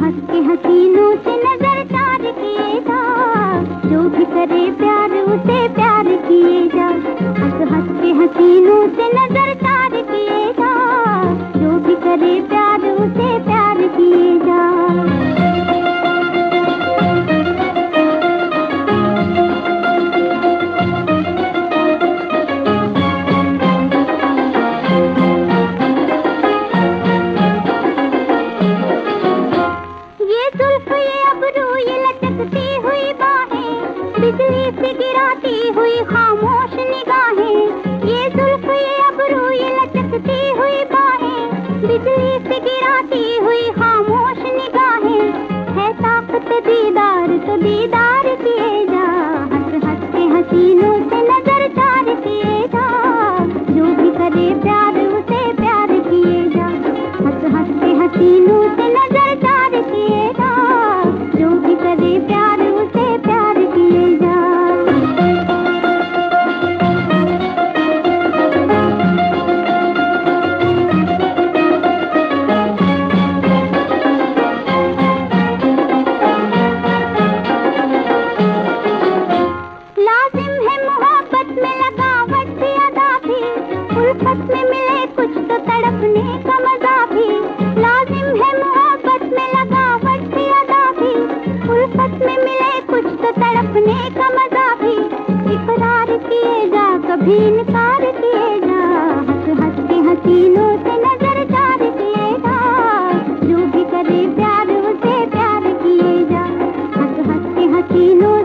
हंस के हसीनों से नज़र तार किए जा। जो भी करे प्यार, उसे प्यार किए जा। हंस हंस के हसीनों से नज़र तार से गिराती हुई खामोश निगाहें। ये जुल्फ, ये अबरू, ये लचकती हुई बाहें। बिजली से गिराती हुई खामोश निगाहें। है ताकत दीदार तो दीदार किए जा। हंस हंस के हसीनों से नज़र चार किए जा। जो भी करे प्यार तड़पने का मज़ा भी। लाजिम है मोहब्बत में लगावट भी अदा भी। उल्फत में मिले कुछ तो तड़पने का मज़ा भी। इकरार किए जा, कभी इनकार किए जा। हंस हँसते हसीनों से नज़र जार किए जा। जो भी करे प्यार, उसे प्यार किए जा। हंस हँसते हसीनों